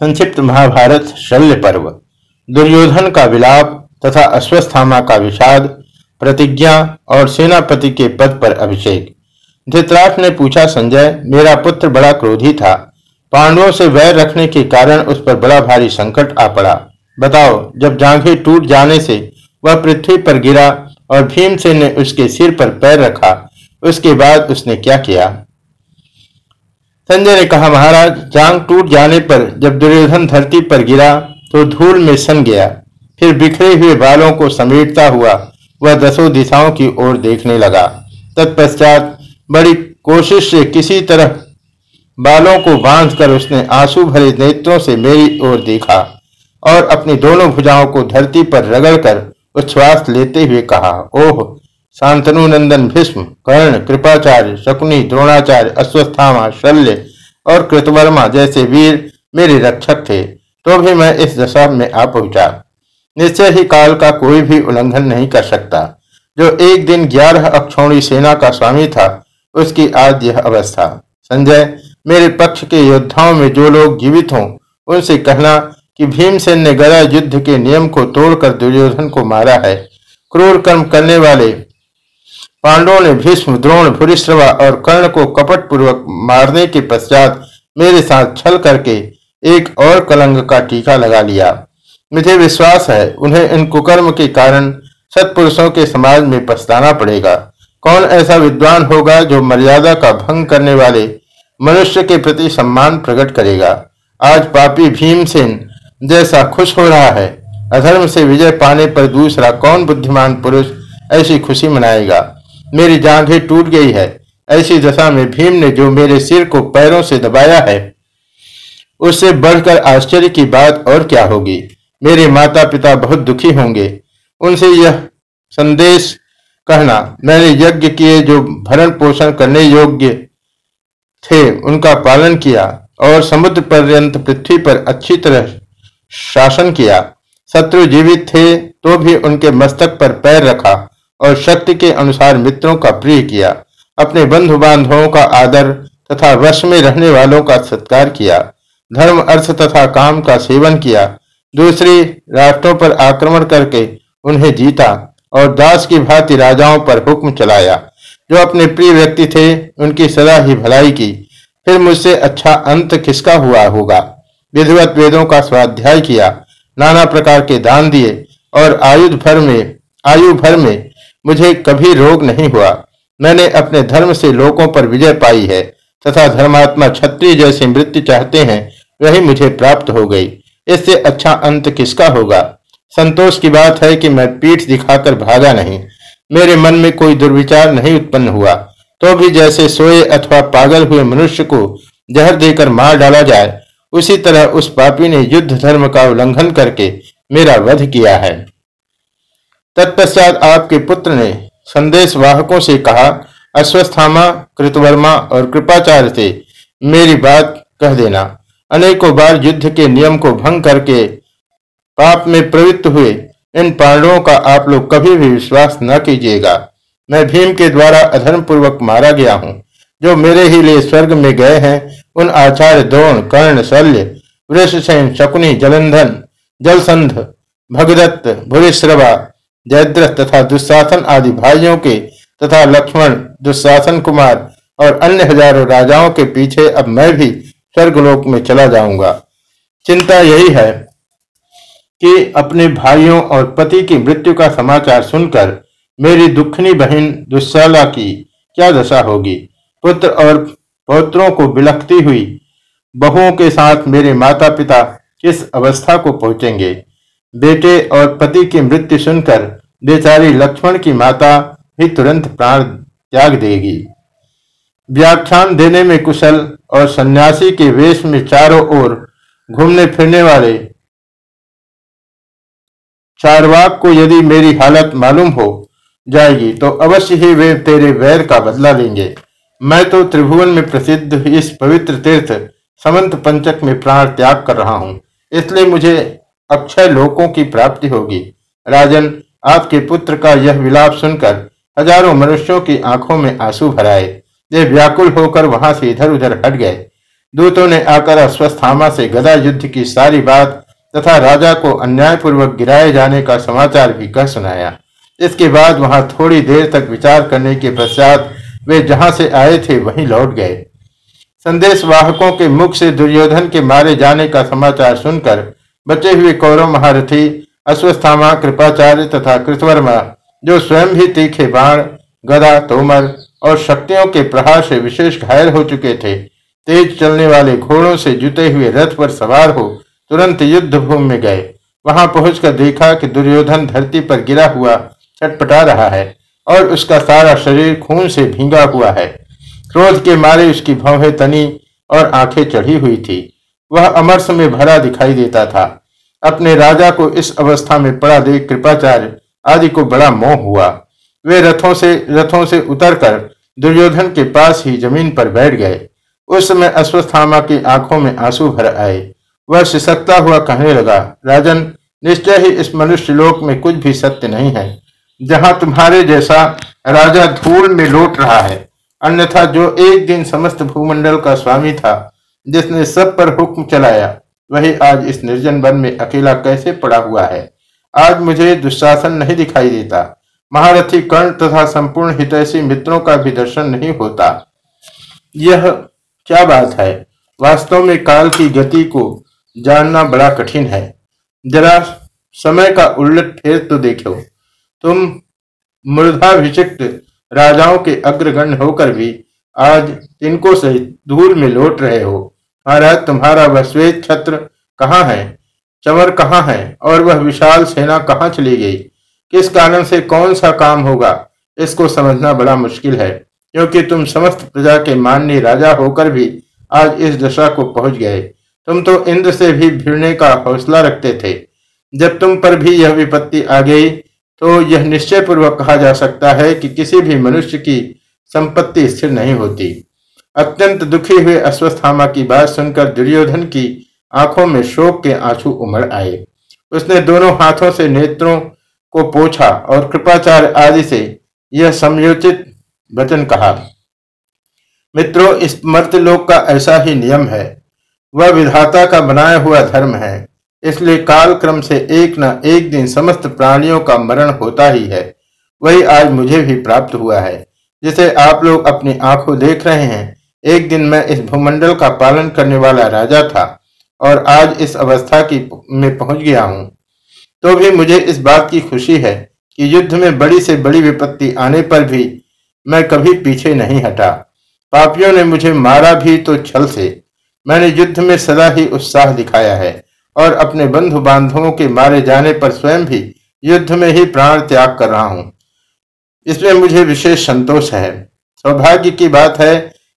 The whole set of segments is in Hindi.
संक्षिप्त महाभारत शल्य पर्व। दुर्योधन का विलाप तथा अश्वस्थामा का विषाद, प्रतिज्ञा और सेनापति के पद पर अभिषेक। धृतराष्ट्र ने पूछा, संजय, मेरा पुत्र बड़ा क्रोधी था। पांडवों से वैर रखने के कारण उस पर बड़ा भारी संकट आ पड़ा। बताओ, जब जांघें टूट जाने से वह पृथ्वी पर गिरा और भीमसेन ने उसके सिर पर पैर रखा, उसके बाद उसने क्या किया? संजय ने कहा, महाराज, जांग टूट जाने पर जब दुर्योधन धरती पर गिरा तो धूल में सन गया। फिर बिखरे हुए बालों को समेटता हुआ, वह दसों दिशाओं की ओर देखने लगा। तत्पश्चात बड़ी कोशिश से किसी तरह बालों को बांधकर उसने आँसू भरे नेत्रों से मेरी ओर देखा और अपनी दोनों भुजाओं को धरती पर रगड़कर उच्छ्वास लेते हुए कहा, ओह शांतनु नंदन भीष्म, कर्ण, कृपाचार्य, शकुनी, द्रोणाचार्य, अश्वस्थामा, शल्य और कृतवर्मा जैसे वीर मेरे रक्षक थे तो भी मैं इस दशा में आ पहुँचा। निश्चय ही काल का कोई भी उल्लंघन नहीं कर सकता। जो एक दिन ग्यारह अक्षौणी सेना का स्वामी था, उसकी आज यह अवस्था। संजय, मेरे पक्ष के योद्धाओं में जो लोग जीवित हों, उनसे कहना कि भीमसेन ने गदा युद्ध के नियम को तोड़कर दुर्योधन को मारा है। क्रूर कर्म करने वाले पांडवों ने भीष्म, द्रोण, भूरिश्रवा और कर्ण को कपट पूर्वक मारने के पश्चात मेरे साथ छल करके एक और कलंग का टीका लगा लिया। मुझे विश्वास है, उन्हें इन कुकर्म के कारण सत्पुरुषों के समाज में पछताना पड़ेगा। कौन ऐसा विद्वान होगा जो मर्यादा का भंग करने वाले मनुष्य के प्रति सम्मान प्रकट करेगा? आज पापी भीमसेन जैसा खुश हो रहा है। अधर्म से विजय पाने पर दूसरा कौन बुद्धिमान पुरुष ऐसी खुशी मनाएगा? मेरी जांघें टूट गई है। ऐसी दशा में भीम ने जो मेरे सिर को पैरों से दबाया है, उससे बढ़कर आश्चर्य की बात और क्या होगी? मेरे माता पिता बहुत दुखी होंगे। उनसे यह संदेश कहना, मैंने यज्ञ किए जो भरण पोषण करने योग्य थे, उनका पालन किया और समुद्र पर्यंत पृथ्वी पर अच्छी तरह शासन किया। शत्रु जीवित थे तो भी उनके मस्तक पर पैर रखा। और शक्ति के अनुसार मित्रों का प्रिय किया, अपने बंधु बांधवों का आदर तथा वश में रहने वालों का सत्कार किया, धर्म, अर्थ तथा काम का सेवन किया, दूसरी राष्ट्रों पर आक्रमण करके उन्हें जीता और दास की भांति राजाओं पर हुक्म चलाया। जो अपने प्रिय व्यक्ति थे, उनकी सदा ही भलाई की। फिर मुझसे अच्छा अंत किसका हुआ होगा? विधिवत वेदों का स्वाध्याय किया, नाना प्रकार के दान दिए और आयुध भर में, आयु भर में मुझे कभी रोग नहीं हुआ। मैंने अपने धर्म से लोगों पर विजय पाई है, तथा धर्मात्मा क्षत्रिय जैसे मृत्यु चाहते हैं, वही मुझे प्राप्त हो गई। इससे अच्छा अंत किसका होगा? संतोष की बात है कि मैं पीठ दिखाकर भागा नहीं। मेरे मन में कोई दुर्विचार नहीं उत्पन्न हुआ। तो भी जैसे सोए अथवा पागल हुए मनुष्य को जहर देकर मार डाला जाए, उसी तरह उस पापी ने युद्ध धर्म का उल्लंघन करके मेरा वध किया है। तत्पश्चात आपके पुत्र ने संदेश वाहकों से कहा, अश्वस्थामा, कृतवर्मा और कृपाचार्य से मेरी बात कह देना। अनेकों बार युद्ध के नियम को भंग करके पाप में प्रवृत्त हुए, इन पांडवों का आप लोग कभी भी विश्वास न कीजिएगा। मैं भीम के द्वारा अधर्म पूर्वक मारा गया हूँ। जो मेरे ही लिए स्वर्ग में गए हैं, उन आचार्य द्रोण, कर्ण, शल्य, वृषसेन, शकुनी, जलंधन, जलसंध, भगदत्त भूरिश्रवा जयद्रथ तथा दुशासन आदि भाइयों के तथा लक्ष्मण दुशासन कुमार और अन्य हज़ारों राजाओं के पीछे अब मैं भी स्वर्गलोक में चला जाऊँगा। चिंता यही है कि अपने भाइयों और पति की मृत्यु का समाचार सुनकर मेरी दुखनी बहन दुस्साला की क्या दशा होगी? पुत्र और पौत्रों को बिलखती हुई बहुओं के साथ मेरे माता पिता किस अवस्था को पहुँचेंगे? बेटे और पति की मृत्यु सुनकर बेचारी लक्ष्मण की माता ही तुरंत प्राण त्याग देगी। व्याख्यान देने में कुशल और सन्यासी के वेश में चारों ओर घूमने फिरने वाले चारवाक को यदि मेरी हालत मालूम हो जाएगी तो अवश्य ही वे तेरे वैर का बदला लेंगे। मैं तो त्रिभुवन में प्रसिद्ध इस पवित्र तीर्थ समंत पंचक में प्राण त्याग कर रहा हूँ। इसलिए मुझे अक्षय लोकों की प्राप्ति होगी। राजन आपके पुत्र का यह विलाप सुनकर हज़ारों मनुष्यों की आँखों में आँसू भराए। वे व्याकुल होकर वहाँ से इधर उधर हट गए। दूतों ने आकर अश्वस्थामा से गदा युद्ध की सारी बात तथा राजा को अन्यायपूर्वक गिराए जाने का समाचार भी कह सुनाया। इसके बाद वहाँ थोड़ी देर तक विचार करने के पश्चात वे जहाँ से आए थे वहीं लौट गए। संदेश वाहकों के मुख से दुर्योधन के मारे जाने का समाचार सुनकर बचे हुए कौरव महारथी अश्वस्थामा कृपाचार्य तथा कृतवर्मा, जो स्वयं भी तीखे बाण, गदा, तोमर और शक्तियों के प्रहार से विशेष घायल हो चुके थे। तेज चलने वाले घोड़ों से जुटे हुए रथ पर सवार हो तुरंत युद्ध भूमि में गए। वहाँ पहुंचकर देखा कि दुर्योधन धरती पर गिरा हुआ छटपटा रहा है और उसका सारा शरीर खून से भींगा हुआ है। क्रोध के मारे उसकी भवें तनी और आँखें चढ़ी हुई थी। वह अमरस में भरा दिखाई देता था। अपने राजा को इस अवस्था में पड़ा देख कृपाचार्य आदि को बड़ा मोह हुआ। वे रथों से रथों से उतरकर दुर्योधन के पास ही ज़मीन पर बैठ गए। उस समय अश्वस्थामा की आँखों में आँसू भर आए। वह सिसकता हुआ कहने लगा, राजन, निश्चय ही इस मनुष्य लोक में कुछ भी सत्य नहीं है। जहाँ तुम्हारे जैसा राजा धूल में लौट रहा है, अन्यथा जो एक दिन समस्त भूमंडल का स्वामी था, जिसने सब पर हुक्म चलाया वही आज इस निर्जन वन में अकेला कैसे पड़ा हुआ है? आज मुझे दुशासन नहीं दिखाई देता। महारथी कर्ण तथा संपूर्ण हितैषी मित्रों का भी दर्शन नहीं होता। यह क्या बात है? वास्तव में काल की गति को जानना बड़ा कठिन है। जरा समय का उल्लट फेर तो देखो। तुम मूर्धाभिषिक्त राजाओं के अग्रगण्य होकर भी आज तिनको सहित धूल में लौट रहे हो। महाराज तुम्हारा वह छत्र कहाँ है? चवर कहाँ है? और वह विशाल सेना कहाँ चली गई? किस कारण से कौन सा काम होगा? इसको समझना बड़ा मुश्किल है, क्योंकि तुम समस्त प्रजा के माननीय राजा होकर भी आज इस दशा को पहुँच गए। तुम तो इंद्र से भी भिड़ने का हौसला रखते थे। जब तुम पर भी यह विपत्ति आ गई तो यह निश्चय पूर्वक कहा जा सकता है कि किसी भी मनुष्य की संपत्ति स्थिर नहीं होती। अत्यंत दुखी हुए अश्वस्थामा की बात सुनकर दुर्योधन की आँखों में शोक के आँसू उमड़ आए। उसने दोनों हाथों से नेत्रों को पोछा और कृपाचार्य आदि से यह समयोचित वचन कहा, मित्रों, इस मर्तलोक का ऐसा ही नियम है। वह विधाता का बनाया हुआ धर्म है। इसलिए काल क्रम से एक न एक दिन समस्त प्राणियों का मरण होता ही है। वही आज मुझे भी प्राप्त हुआ है, जिसे आप लोग अपनी आँखों देख रहे हैं। एक दिन मैं इस भूमंडल का पालन करने वाला राजा था और आज इस अवस्था की में पहुँच गया हूँ। तो भी मुझे इस बात की खुशी है कि युद्ध में बड़ी से बड़ी विपत्ति आने पर भी मैं कभी पीछे नहीं हटा। पापियों ने मुझे मारा भी तो छल से। मैंने युद्ध में सदा ही उत्साह दिखाया है और अपने बंधु बांधवों के मारे जाने पर स्वयं भी युद्ध में ही प्राण त्याग कर रहा हूँ। इसमें मुझे विशेष संतोष है। सौभाग्य की बात है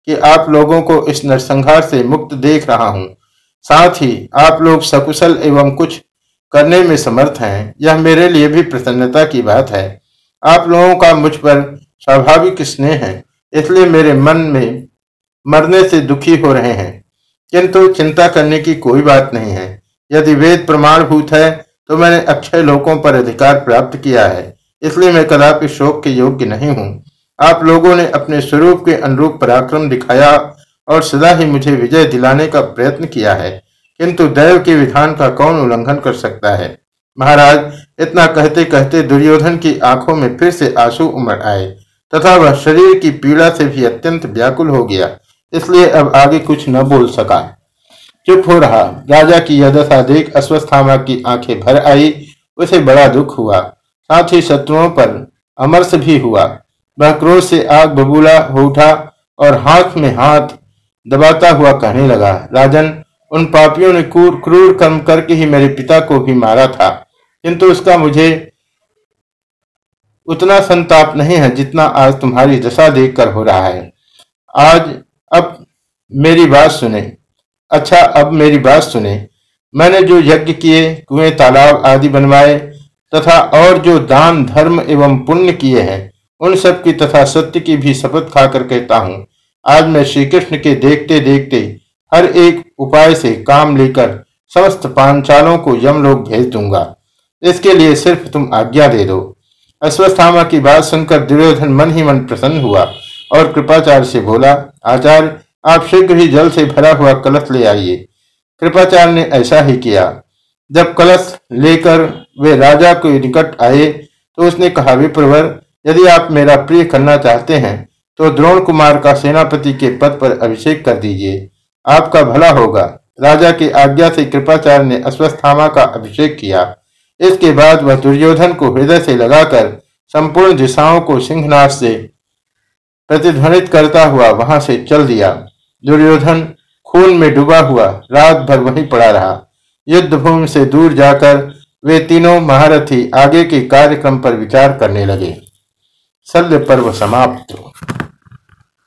कि आप लोगों को इस नरसंहार से मुक्त देख रहा हूँ। साथ ही आप लोग सकुशल एवं कुछ करने में समर्थ हैं, यह मेरे लिए भी प्रसन्नता की बात है। आप लोगों का मुझ पर स्वाभाविक स्नेह है, इसलिए मेरे मन में मरने से दुखी हो रहे हैं। किंतु चिंता करने की कोई बात नहीं है। यदि वेद प्रमाणभूत है तो मैंने अक्षय लोकों पर अधिकार प्राप्त किया है, इसलिए मैं कदापि शोक के योग्य नहीं हूँ। आप लोगों ने अपने स्वरूप के अनुरूप पराक्रम दिखाया और सदा ही मुझे विजय दिलाने का प्रयत्न किया है। किंतु दैव के विधान का कौन उल्लंघन कर सकता है? महाराज, इतना कहते कहते दुर्योधन की आँखों में फिर से आँसू उमड़ आए, तथा वह शरीर की पीड़ा से भी अत्यंत व्याकुल हो गया, इसलिए अब आगे कुछ न बोल सका। चुप हो रहा। राजा की यह दशा देख अश्वस्थामा की आँखें भर आई, उसे बड़ा दुख हुआ। साथ ही शत्रुओं पर अमरस भी हुआ। वह क्रोध से आग बबूला हो उठा और हाथ में हाथ दबाता हुआ कहने लगा, राजन, उन पापियों ने क्रूर कर्म करके ही मेरे पिता को भी मारा था। किंतु उसका मुझे उतना संताप नहीं है जितना आज तुम्हारी दशा देखकर हो रहा है। आज अब मेरी बात सुने। अच्छा अब मेरी बात सुने। मैंने जो यज्ञ किए, कुएँ, तालाब आदि बनवाए तथा और जो दान, धर्म एवं पुण्य किए हैं उन सब की तथा सत्य की भी शपथ खाकर कहता हूँ। आज मैं श्री कृष्ण के देखते देखते हर एक उपाय से काम लेकर समस्त पांचालों को यमलोक भेज दूँगा। इसके लिए सिर्फ़ तुम आज्ञा दे दो। अश्वस्थामा की बात सुनकर दुर्योधन मन ही मन प्रसन्न हुआ और कृपाचार्य से बोला, आचार्य, आप शीघ्र ही जल से भरा हुआ कलश ले आइए। कृपाचार्य ने ऐसा ही किया। जब कलश लेकर वे राजा के निकट आए तो उसने कहा, विप्रवर यदि आप मेरा प्रिय करना चाहते हैं तो द्रोण कुमार का सेनापति के पद पर अभिषेक कर दीजिए। आपका भला होगा। राजा की आज्ञा से कृपाचार्य ने अश्वस्थामा का अभिषेक किया। इसके बाद वह दुर्योधन को हृदय से लगाकर संपूर्ण दिशाओं को सिंहनाश से प्रतिध्वनित करता हुआ वहाँ से चल दिया। दुर्योधन खून में डूबा हुआ, रात भर वहीं पड़ा रहा। युद्ध भूमि से दूर जाकर वे तीनों महारथी आगे के कार्यक्रम पर विचार करने लगे। शल्य पर्व समाप्त।